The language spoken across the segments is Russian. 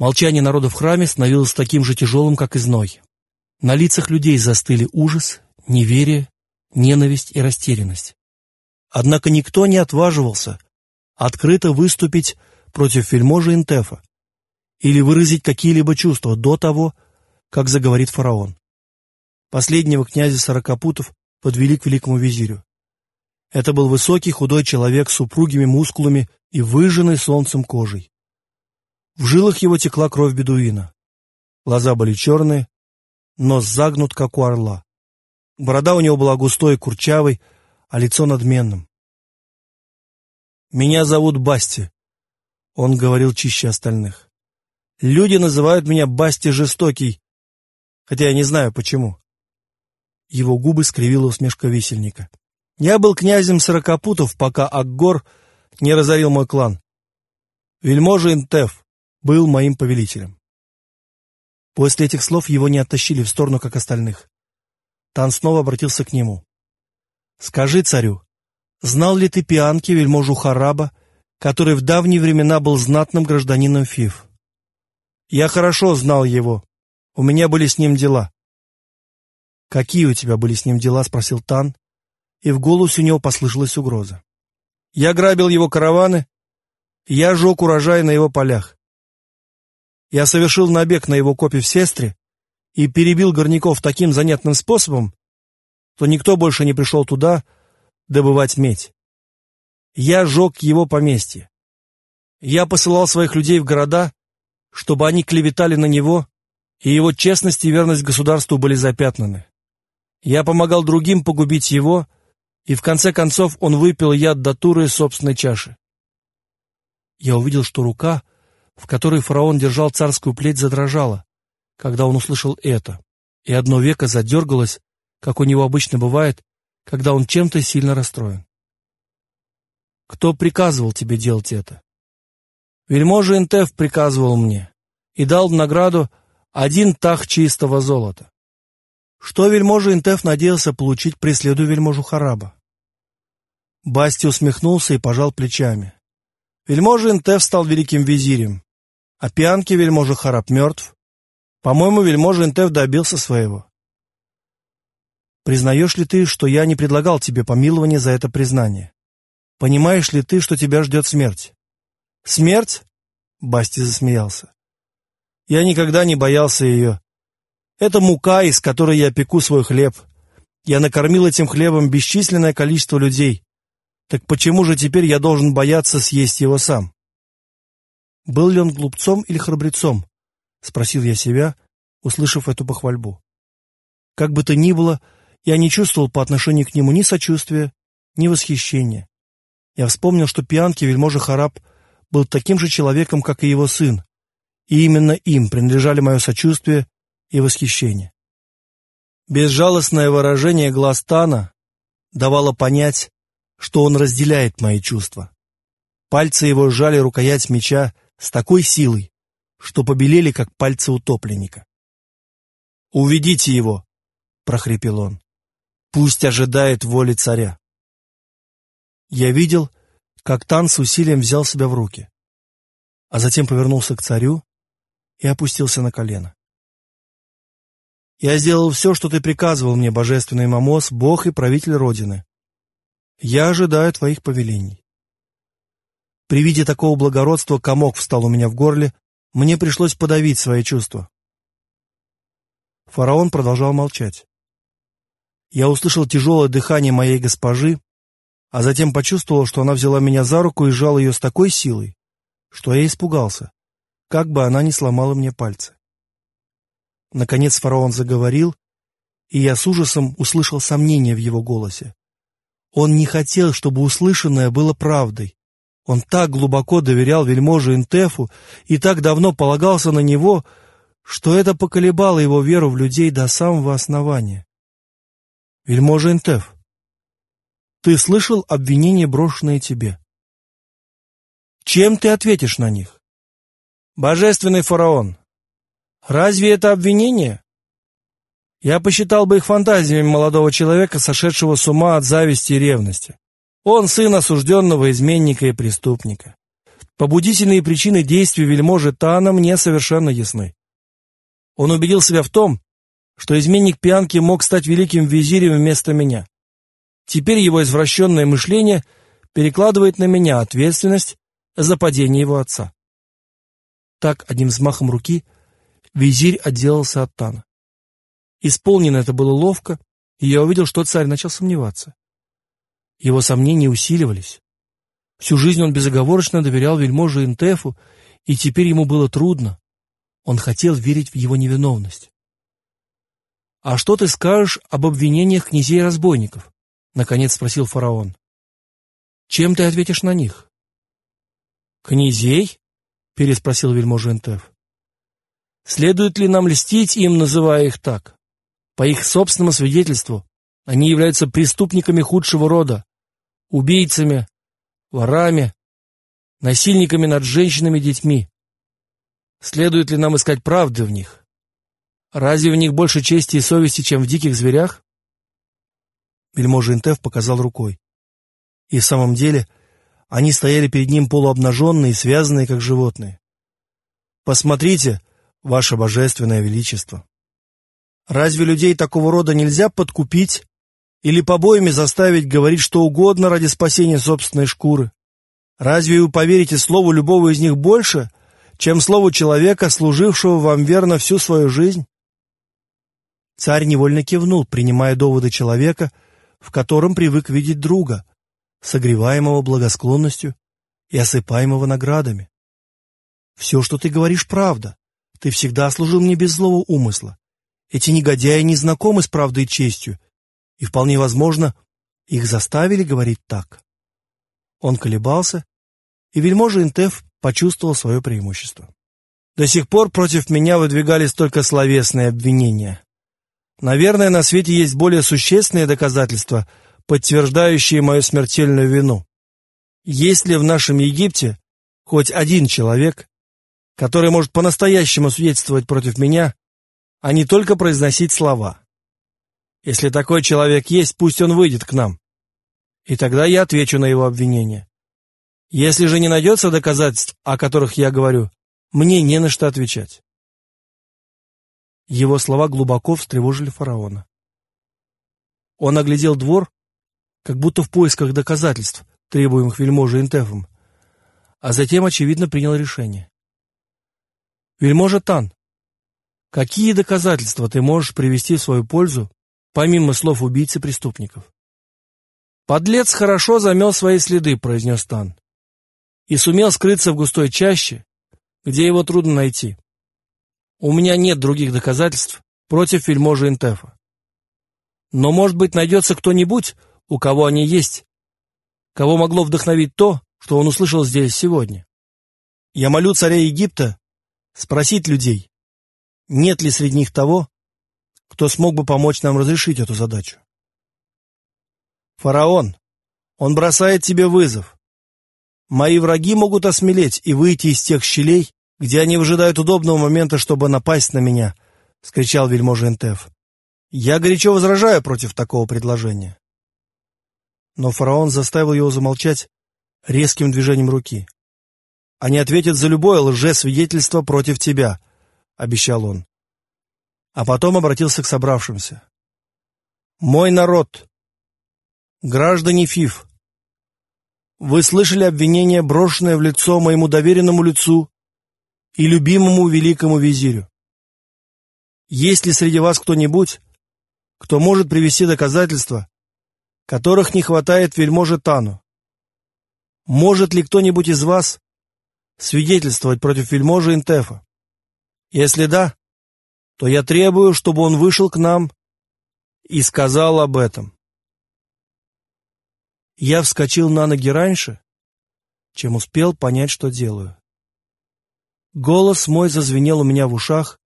Молчание народа в храме становилось таким же тяжелым, как и зной. На лицах людей застыли ужас, неверие, ненависть и растерянность. Однако никто не отваживался открыто выступить против вельможи Интефа или выразить какие-либо чувства до того, как заговорит фараон. Последнего князя Сорокопутов подвели к великому визирю. Это был высокий худой человек с упругими мускулами и выжженной солнцем кожей. В жилах его текла кровь бедуина. Глаза были черные, нос загнут, как у орла. Борода у него была густой и курчавой, а лицо надменным. «Меня зовут Басти», — он говорил чище остальных. «Люди называют меня Басти Жестокий, хотя я не знаю, почему». Его губы скривила усмешка висельника. «Я был князем Сорокопутов, пока Акгор не разорил мой клан. Вельможа Интеф был моим повелителем». После этих слов его не оттащили в сторону, как остальных. Тан снова обратился к нему. «Скажи царю, знал ли ты Пианки, вельможу Хараба, который в давние времена был знатным гражданином Фив?» «Я хорошо знал его. У меня были с ним дела». «Какие у тебя были с ним дела?» — спросил Тан, и в голосе у него послышалась угроза. «Я грабил его караваны, я жег урожай на его полях. Я совершил набег на его копи в Сестре и перебил горняков таким занятным способом, что никто больше не пришел туда добывать медь. Я жег его поместье. Я посылал своих людей в города, чтобы они клеветали на него, и его честность и верность государству были запятнаны. Я помогал другим погубить его, и в конце концов он выпил яд датуры из собственной чаши. Я увидел, что рука, в которой фараон держал царскую плеть, задрожала, когда он услышал это, и одно веко задергалось, как у него обычно бывает, когда он чем-то сильно расстроен. Кто приказывал тебе делать это? Вельможа Интеф приказывал мне и дал в награду один тах чистого золота. Что вельможа Интеф надеялся получить, преследуя вельможу Хараба? Басти усмехнулся и пожал плечами. Вельможа Интеф стал великим визирем, а пьянки вельможа Хараб мертв. По-моему, вельможа Интеф добился своего. Признаешь ли ты, что я не предлагал тебе помилования за это признание? Понимаешь ли ты, что тебя ждет смерть? Смерть? Басти засмеялся. Я никогда не боялся ее. Это мука, из которой я пеку свой хлеб. Я накормил этим хлебом бесчисленное количество людей. Так почему же теперь я должен бояться съесть его сам? Был ли он глупцом или храбрецом? Спросил я себя, услышав эту похвальбу. Как бы то ни было, я не чувствовал по отношению к нему ни сочувствия, ни восхищения. Я вспомнил, что пьянки вельможа Хараб был таким же человеком, как и его сын, и именно им принадлежали мое сочувствие и восхищение. Безжалостное выражение глаз Тана давало понять, что он разделяет мои чувства. Пальцы его сжали рукоять меча с такой силой, что побелели, как пальцы утопленника. «Уведите его!» — прохрипел он. «Пусть ожидает воли царя». Я видел, как Тан с усилием взял себя в руки, а затем повернулся к царю и опустился на колено. Я сделал все, что ты приказывал мне, божественный Мамос, Бог и правитель Родины. Я ожидаю твоих повелений. При виде такого благородства комок встал у меня в горле, мне пришлось подавить свои чувства. Фараон продолжал молчать. Я услышал тяжелое дыхание моей госпожи, а затем почувствовал, что она взяла меня за руку и сжала ее с такой силой, что я испугался, как бы она ни сломала мне пальцы. Наконец фараон заговорил, и я с ужасом услышал сомнение в его голосе. Он не хотел, чтобы услышанное было правдой. Он так глубоко доверял вельможе Интефу и так давно полагался на него, что это поколебало его веру в людей до самого основания. Вельможа Интеф, ты слышал обвинения, брошенные тебе? Чем ты ответишь на них? Божественный фараон, Разве это обвинение? Я посчитал бы их фантазиями молодого человека, сошедшего с ума от зависти и ревности. Он сын осужденного изменника и преступника. Побудительные причины действий вельможи Тана мне совершенно ясны. Он убедил себя в том, что изменник Пианки мог стать великим визирем вместо меня. Теперь его извращенное мышление перекладывает на меня ответственность за падение его отца. Так, одним взмахом руки, визирь отделался от Тана. Исполнено это было ловко, и я увидел, что царь начал сомневаться. Его сомнения усиливались. Всю жизнь он безоговорочно доверял вельможе Интефу, и теперь ему было трудно. Он хотел верить в его невиновность. «А что ты скажешь об обвинениях князей-разбойников?» — наконец спросил фараон. «Чем ты ответишь на них?» «Князей?» — переспросил вельможа Интеф. «Следует ли нам льстить им, называя их так? По их собственному свидетельству, они являются преступниками худшего рода, убийцами, ворами, насильниками над женщинами и детьми. Следует ли нам искать правды в них? Разве в них больше чести и совести, чем в диких зверях? Вельможа Интеф показал рукой. И в самом деле они стояли перед ним полуобнаженные, связанные, как животные. «Посмотрите, ваше божественное величество! Разве людей такого рода нельзя подкупить или побоями заставить говорить что угодно ради спасения собственной шкуры? Разве вы поверите слову любого из них больше, чем слову человека, служившего вам верно всю свою жизнь? Царь невольно кивнул, принимая доводы человека, в котором привык видеть друга, согреваемого благосклонностью и осыпаемого наградами. «Все, что ты говоришь, правда. Ты всегда служил мне без злого умысла. Эти негодяи не знакомы с правдой и честью, и, вполне возможно, их заставили говорить так». Он колебался, и вельможа Интеф почувствовал свое преимущество. До сих пор против меня выдвигались только словесные обвинения. Наверное, на свете есть более существенные доказательства, подтверждающие мою смертельную вину. Есть ли в нашем Египте хоть один человек, который может по-настоящему свидетельствовать против меня, а не только произносить слова? Если такой человек есть, пусть он выйдет к нам. И тогда я отвечу на его обвинение. Если же не найдется доказательств, о которых я говорю, мне не на что отвечать. Его слова глубоко встревожили фараона. Он оглядел двор, как будто в поисках доказательств, требуемых вельможей Интефом, а затем, очевидно, принял решение. «Вельможа Тан, какие доказательства ты можешь привести в свою пользу, помимо слов убийцы преступников?» «Подлец хорошо замел свои следы», — произнес Тан и сумел скрыться в густой чаще, где его трудно найти. У меня нет других доказательств против вельможи Интефа. Но, может быть, найдется кто-нибудь, у кого они есть, кого могло вдохновить то, что он услышал здесь сегодня. Я молю царя Египта спросить людей, нет ли среди них того, кто смог бы помочь нам разрешить эту задачу. Фараон, он бросает тебе вызов. Мои враги могут осмелеть и выйти из тех щелей, где они выжидают удобного момента, чтобы напасть на меня, — скричал вельможа Энтеф. Я горячо возражаю против такого предложения. Но фараон заставил его замолчать резким движением руки. «Они ответят за любое лжесвидетельство против тебя», — обещал он. А потом обратился к собравшимся. «Мой народ, граждане Фиф, вы слышали обвинение, брошенное в лицо моему доверенному лицу и любимому великому визирю. Есть ли среди вас кто-нибудь, кто может привести доказательства, которых не хватает вельможе Тану? Может ли кто-нибудь из вас свидетельствовать против вельможи Интефа? Если да, то я требую, чтобы он вышел к нам и сказал об этом. Я вскочил на ноги раньше, чем успел понять, что делаю. Голос мой зазвенел у меня в ушах,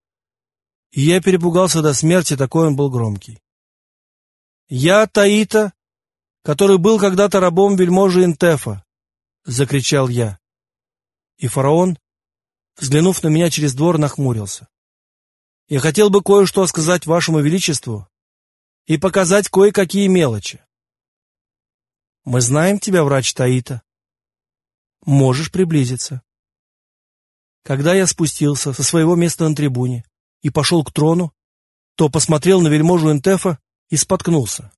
и я перепугался до смерти, такой он был громкий. «Я Таита, который был когда-то рабом вельможи Интефа!» — закричал я. И фараон, взглянув на меня через двор, нахмурился. «Я хотел бы кое-что сказать вашему величеству и показать кое-какие мелочи. Мы знаем тебя, врач Таита. можешь приблизиться. Когда я спустился со своего места на трибуне и пошел к трону, то посмотрел на вельможу Энтефа и споткнулся.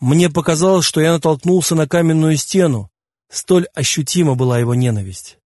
Мне показалось, что я натолкнулся на каменную стену, столь ощутима была его ненависть.